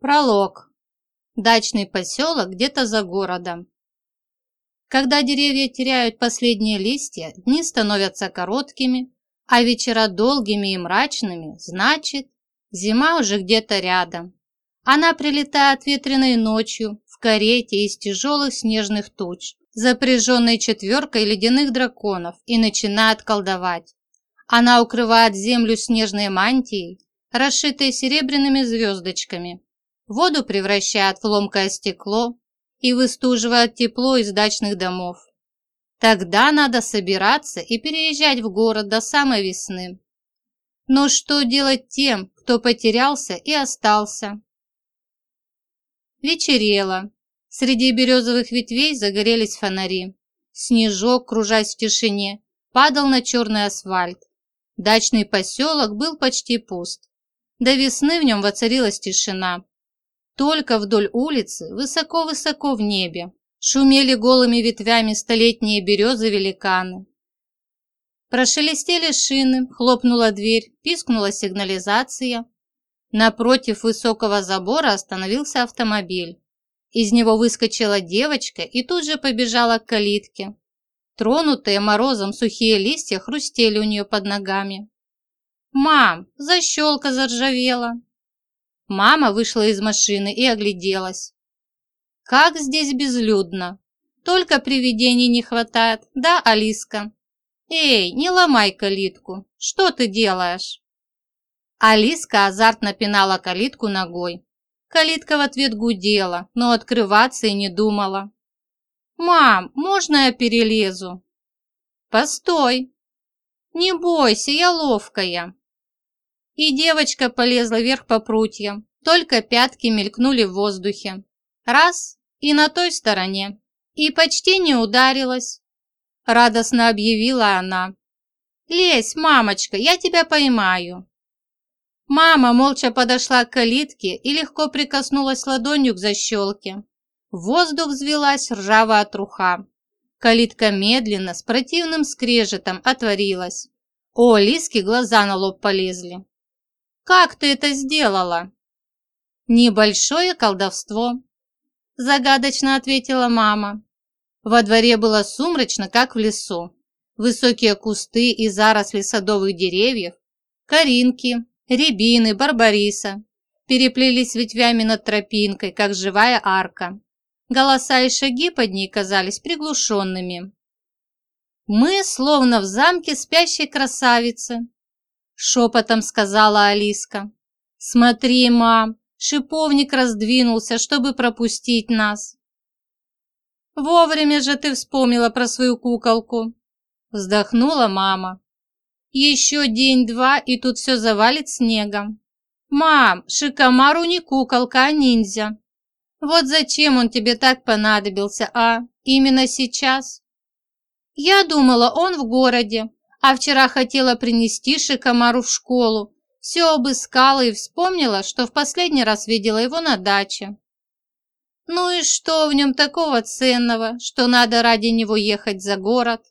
Пролог. Дачный поселок где-то за городом. Когда деревья теряют последние листья, дни становятся короткими, а вечера долгими и мрачными, значит, зима уже где-то рядом. Она прилетает ветреной ночью в карете из тяжелых снежных туч, запряженной четверкой ледяных драконов, и начинает колдовать. Она укрывает землю снежной мантией, расшитой серебряными звездочками, Воду превращает в ломкое стекло и выстуживает тепло из дачных домов. Тогда надо собираться и переезжать в город до самой весны. Но что делать тем, кто потерялся и остался? Вечерело. Среди березовых ветвей загорелись фонари. Снежок, кружась в тишине, падал на черный асфальт. Дачный поселок был почти пуст. До весны в нем воцарилась тишина. Только вдоль улицы, высоко-высоко в небе, шумели голыми ветвями столетние березы-великаны. Прошелестели шины, хлопнула дверь, пискнула сигнализация. Напротив высокого забора остановился автомобиль. Из него выскочила девочка и тут же побежала к калитке. Тронутые морозом сухие листья хрустели у нее под ногами. «Мам, защелка заржавела!» Мама вышла из машины и огляделась. Как здесь безлюдно. Только привидений не хватает, да, Алиска? Эй, не ломай калитку. Что ты делаешь? Алиска азартно пинала калитку ногой. Калитка в ответ гудела, но открываться и не думала. «Мам, можно я перелезу?» «Постой!» «Не бойся, я ловкая!» И девочка полезла вверх по прутьям, только пятки мелькнули в воздухе. Раз – и на той стороне. И почти не ударилась. Радостно объявила она. «Лезь, мамочка, я тебя поймаю». Мама молча подошла к калитке и легко прикоснулась ладонью к защелке. В воздух взвелась ржавая труха. Калитка медленно, с противным скрежетом отворилась. О, Лиски глаза на лоб полезли. Как ты это сделала?» «Небольшое колдовство», – загадочно ответила мама. Во дворе было сумрачно, как в лесу. Высокие кусты и заросли садовых деревьев, коринки, рябины, барбариса переплелись ветвями над тропинкой, как живая арка. Голоса и шаги под ней казались приглушенными. Мы словно в замке спящей красавицы, шепотом сказала Алиска. «Смотри, мам, шиповник раздвинулся, чтобы пропустить нас». «Вовремя же ты вспомнила про свою куколку», вздохнула мама. «Еще день-два, и тут все завалит снегом». «Мам, Шикомару не куколка, а ниндзя. Вот зачем он тебе так понадобился, а? Именно сейчас?» «Я думала, он в городе, а вчера хотела принести Шикомару в школу. Все обыскала и вспомнила, что в последний раз видела его на даче. Ну и что в нем такого ценного, что надо ради него ехать за город?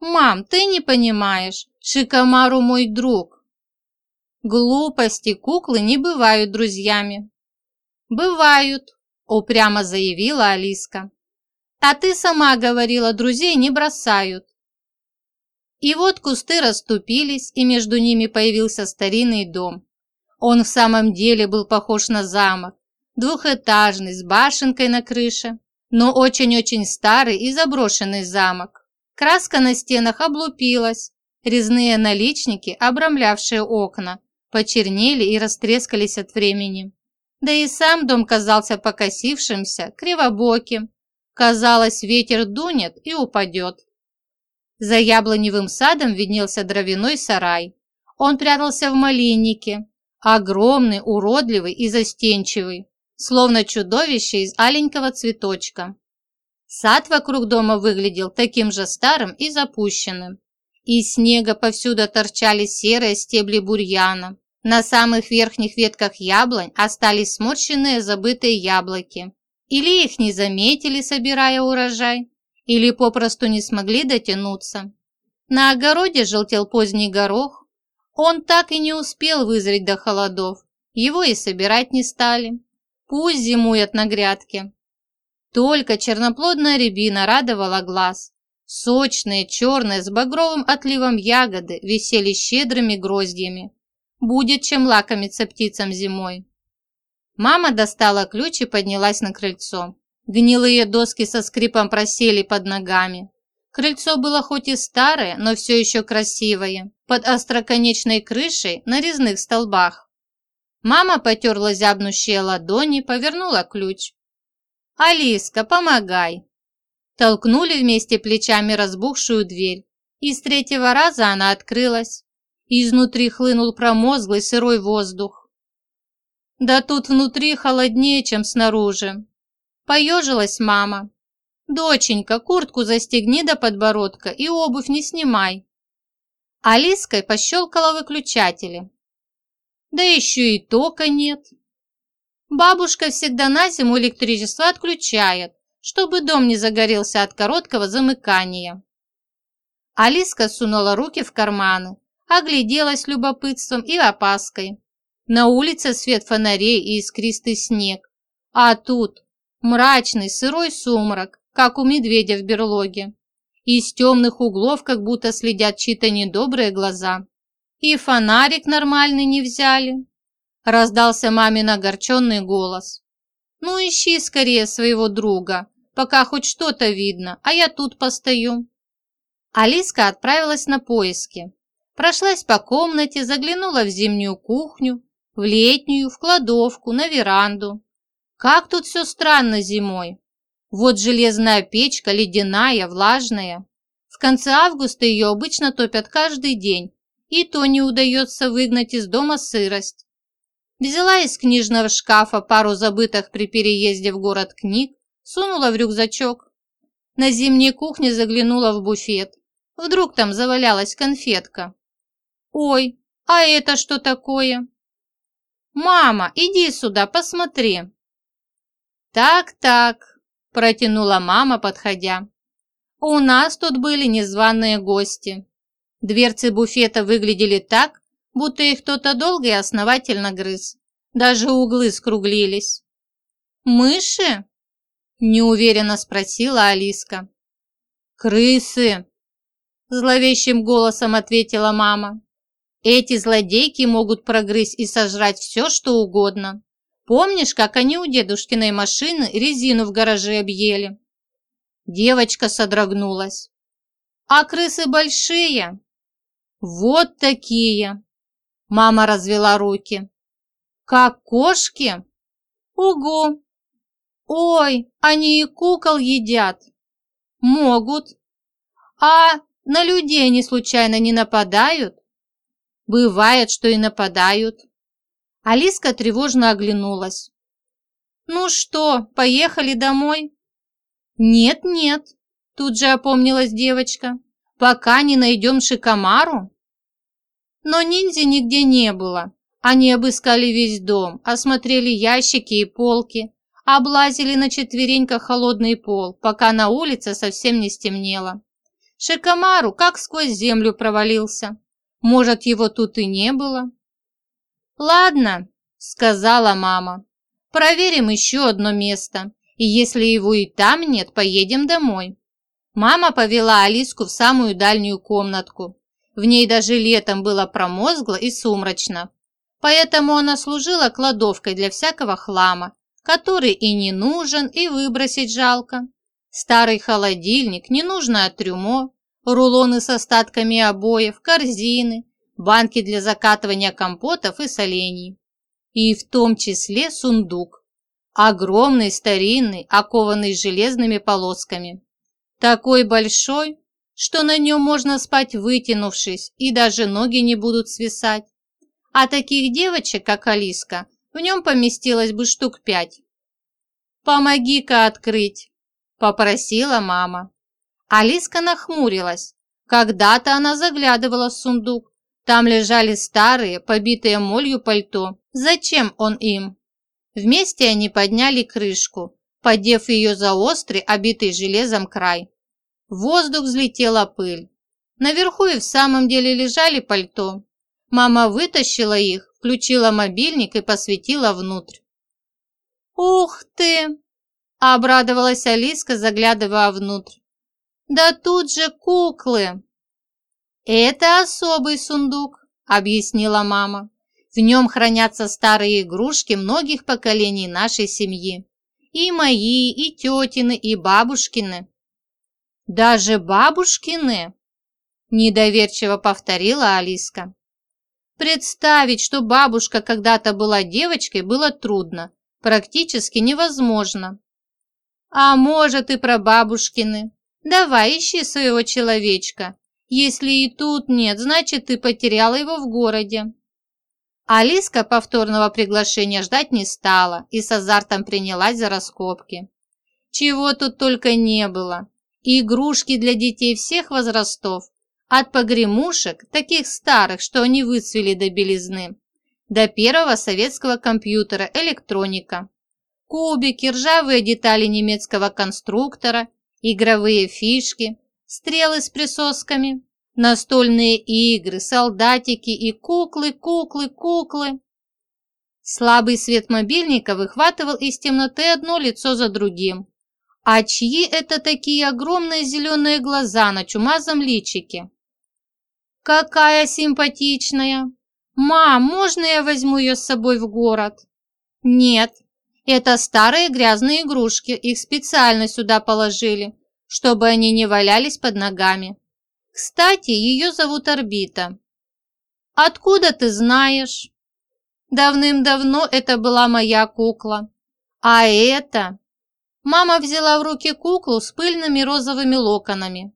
Мам, ты не понимаешь, Шикомару мой друг. Глупости куклы не бывают друзьями. Бывают, упрямо заявила Алиска. А ты сама говорила, друзей не бросают. И вот кусты расступились, и между ними появился старинный дом. Он в самом деле был похож на замок, двухэтажный, с башенкой на крыше, но очень-очень старый и заброшенный замок. Краска на стенах облупилась, резные наличники, обрамлявшие окна, почернели и растрескались от времени. Да и сам дом казался покосившимся, кривобоким. Казалось, ветер дунет и упадет. За яблоневым садом виднелся дровяной сарай. Он прятался в малиннике, огромный, уродливый и застенчивый, словно чудовище из аленького цветочка. Сад вокруг дома выглядел таким же старым и запущенным. Из снега повсюду торчали серые стебли бурьяна. На самых верхних ветках яблонь остались сморщенные забытые яблоки. Или их не заметили, собирая урожай, или попросту не смогли дотянуться. На огороде желтел поздний горох. Он так и не успел вызреть до холодов, его и собирать не стали. Пусть зимует на грядке. Только черноплодная рябина радовала глаз. Сочные, черные, с багровым отливом ягоды висели щедрыми гроздьями. Будет чем лакомиться птицам зимой. Мама достала ключ и поднялась на крыльцо. Гнилые доски со скрипом просели под ногами. Крыльцо было хоть и старое, но все еще красивое, под остроконечной крышей на резных столбах. Мама потерла зябнущие ладони, повернула ключ. «Алиска, помогай!» Толкнули вместе плечами разбухшую дверь, и с третьего раза она открылась. Изнутри хлынул промозглый сырой воздух. Да тут внутри холоднее, чем снаружи. Поежилась мама. «Доченька, куртку застегни до подбородка и обувь не снимай». Алиской пощелкала выключатели. Да еще и тока нет. Бабушка всегда на зиму электричество отключает, чтобы дом не загорелся от короткого замыкания. Алиска сунула руки в карманы, огляделась любопытством и опаской. На улице свет фонарей и искристый снег, а тут мрачный сырой сумрак, как у медведя в берлоге. Из темных углов как будто следят чьи-то недобрые глаза. И фонарик нормальный не взяли. Раздался мамин огорченный голос. Ну ищи скорее своего друга, пока хоть что-то видно, а я тут постою. Алиска отправилась на поиски. Прошлась по комнате, заглянула в зимнюю кухню, в летнюю, в кладовку, на веранду. Как тут все странно зимой. Вот железная печка, ледяная, влажная. В конце августа ее обычно топят каждый день, и то не удается выгнать из дома сырость. Взяла из книжного шкафа пару забытых при переезде в город книг, сунула в рюкзачок. На зимней кухне заглянула в буфет. Вдруг там завалялась конфетка. «Ой, а это что такое?» «Мама, иди сюда, посмотри!» «Так-так», – протянула мама, подходя. «У нас тут были незваные гости». Дверцы буфета выглядели так, будто их кто-то долго и основательно грыз. Даже углы скруглились. «Мыши?» – неуверенно спросила Алиска. «Крысы!» – зловещим голосом ответила мама. «Эти злодейки могут прогрызть и сожрать все, что угодно. Помнишь, как они у дедушкиной машины резину в гараже объели?» Девочка содрогнулась. «А крысы большие?» «Вот такие!» Мама развела руки. «Как кошки?» «Угу!» «Ой, они и кукол едят!» «Могут!» «А на людей они случайно не нападают?» «Бывает, что и нападают!» Алиска тревожно оглянулась. «Ну что, поехали домой?» «Нет-нет», тут же опомнилась девочка, «пока не найдем Шикомару». Но ниндзя нигде не было. Они обыскали весь дом, осмотрели ящики и полки, облазили на четвереньках холодный пол, пока на улице совсем не стемнело. Шикомару как сквозь землю провалился. Может, его тут и не было? «Ладно», — сказала мама. «Проверим еще одно место, и если его и там нет, поедем домой». Мама повела Алиску в самую дальнюю комнатку. В ней даже летом было промозгло и сумрачно. Поэтому она служила кладовкой для всякого хлама, который и не нужен, и выбросить жалко. Старый холодильник, ненужное трюмо, рулоны с остатками обоев, корзины, банки для закатывания компотов и солений. И в том числе сундук. Огромный, старинный, окованный железными полосками. Такой большой, что на нем можно спать вытянувшись, и даже ноги не будут свисать. А таких девочек, как Алиска, в нем поместилось бы штук пять. «Помоги-ка открыть», – попросила мама. Алиска нахмурилась. Когда-то она заглядывала в сундук, там лежали старые, побитые молью пальто. Зачем он им? Вместе они подняли крышку, подев ее за острый, обитый железом край. В воздух взлетела пыль. Наверху и в самом деле лежали пальто. Мама вытащила их, включила мобильник и посветила внутрь. «Ух ты!» – обрадовалась Алиска, заглядывая внутрь. «Да тут же куклы!» «Это особый сундук», – объяснила мама. «В нем хранятся старые игрушки многих поколений нашей семьи. И мои, и тетины, и бабушкины». «Даже бабушкины?» – недоверчиво повторила Алиска. Представить, что бабушка когда-то была девочкой, было трудно, практически невозможно. А может и про бабушкины. Давай ищи своего человечка. Если и тут нет, значит, ты потеряла его в городе». Алиска повторного приглашения ждать не стала и с азартом принялась за раскопки. Чего тут только не было. Игрушки для детей всех возрастов, от погремушек, таких старых, что они выцвели до белизны, до первого советского компьютера электроника. Кубики, ржавые детали немецкого конструктора, игровые фишки, стрелы с присосками, настольные игры, солдатики и куклы, куклы, куклы. Слабый свет мобильника выхватывал из темноты одно лицо за другим. А чьи это такие огромные зеленые глаза на чумазом личике? Какая симпатичная! Мам, можно я возьму ее с собой в город? Нет, это старые грязные игрушки, их специально сюда положили чтобы они не валялись под ногами. Кстати, ее зовут Орбита. Откуда ты знаешь? Давным-давно это была моя кукла. А это... Мама взяла в руки куклу с пыльными розовыми локонами.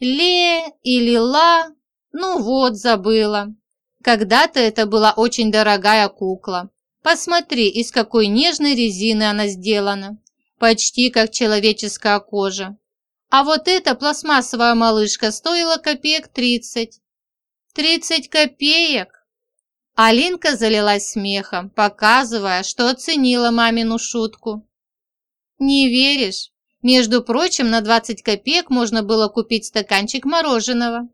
Ле или Ла, ну вот, забыла. Когда-то это была очень дорогая кукла. Посмотри, из какой нежной резины она сделана. Почти как человеческая кожа. А вот эта пластмассовая малышка стоила копеек тридцать. Тридцать копеек? Алинка залилась смехом, показывая, что оценила мамину шутку. Не веришь? Между прочим, на 20 копеек можно было купить стаканчик мороженого.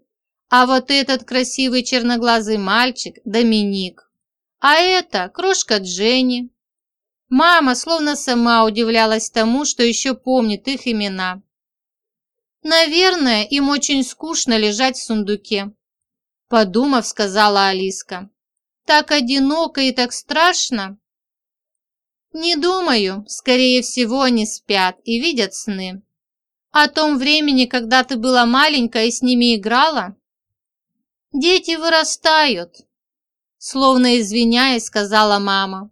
А вот этот красивый черноглазый мальчик – Доминик. А это крошка Дженни. Мама словно сама удивлялась тому, что еще помнит их имена. «Наверное, им очень скучно лежать в сундуке», – подумав, сказала Алиска. «Так одиноко и так страшно». «Не думаю. Скорее всего, они спят и видят сны. О том времени, когда ты была маленькая и с ними играла?» «Дети вырастают», – словно извиняясь, сказала мама.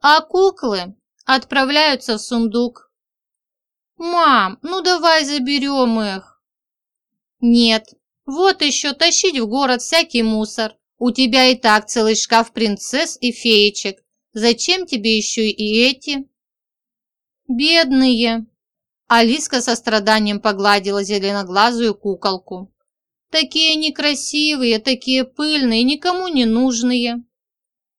«А куклы отправляются в сундук». «Мам, ну давай заберем их!» «Нет, вот еще тащить в город всякий мусор. У тебя и так целый шкаф принцесс и феечек. Зачем тебе еще и эти?» «Бедные!» Алиска со страданием погладила зеленоглазую куколку. «Такие некрасивые, такие пыльные, никому не нужные!»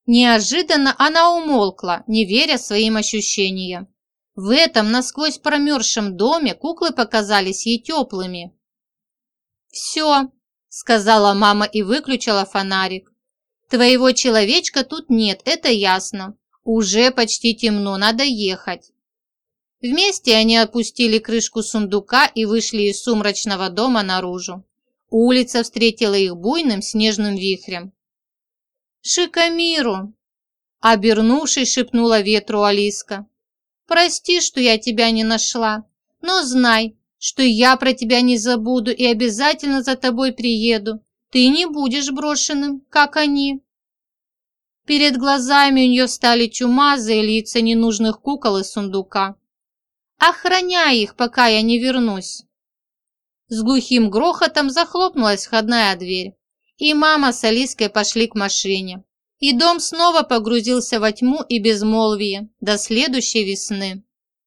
Неожиданно она умолкла, не веря своим ощущениям. В этом насквозь промерзшем доме куклы показались ей теплыми. «Все», – сказала мама и выключила фонарик. «Твоего человечка тут нет, это ясно. Уже почти темно, надо ехать». Вместе они опустили крышку сундука и вышли из сумрачного дома наружу. Улица встретила их буйным снежным вихрем. «Шикамиру!» Обернувшись, шепнула ветру Алиска. Прости, что я тебя не нашла, но знай, что я про тебя не забуду и обязательно за тобой приеду. Ты не будешь брошенным, как они». Перед глазами у нее стали чумазые лица ненужных кукол из сундука. «Охраняй их, пока я не вернусь!» С глухим грохотом захлопнулась входная дверь, и мама с Алиской пошли к машине и дом снова погрузился во тьму и безмолвие до следующей весны.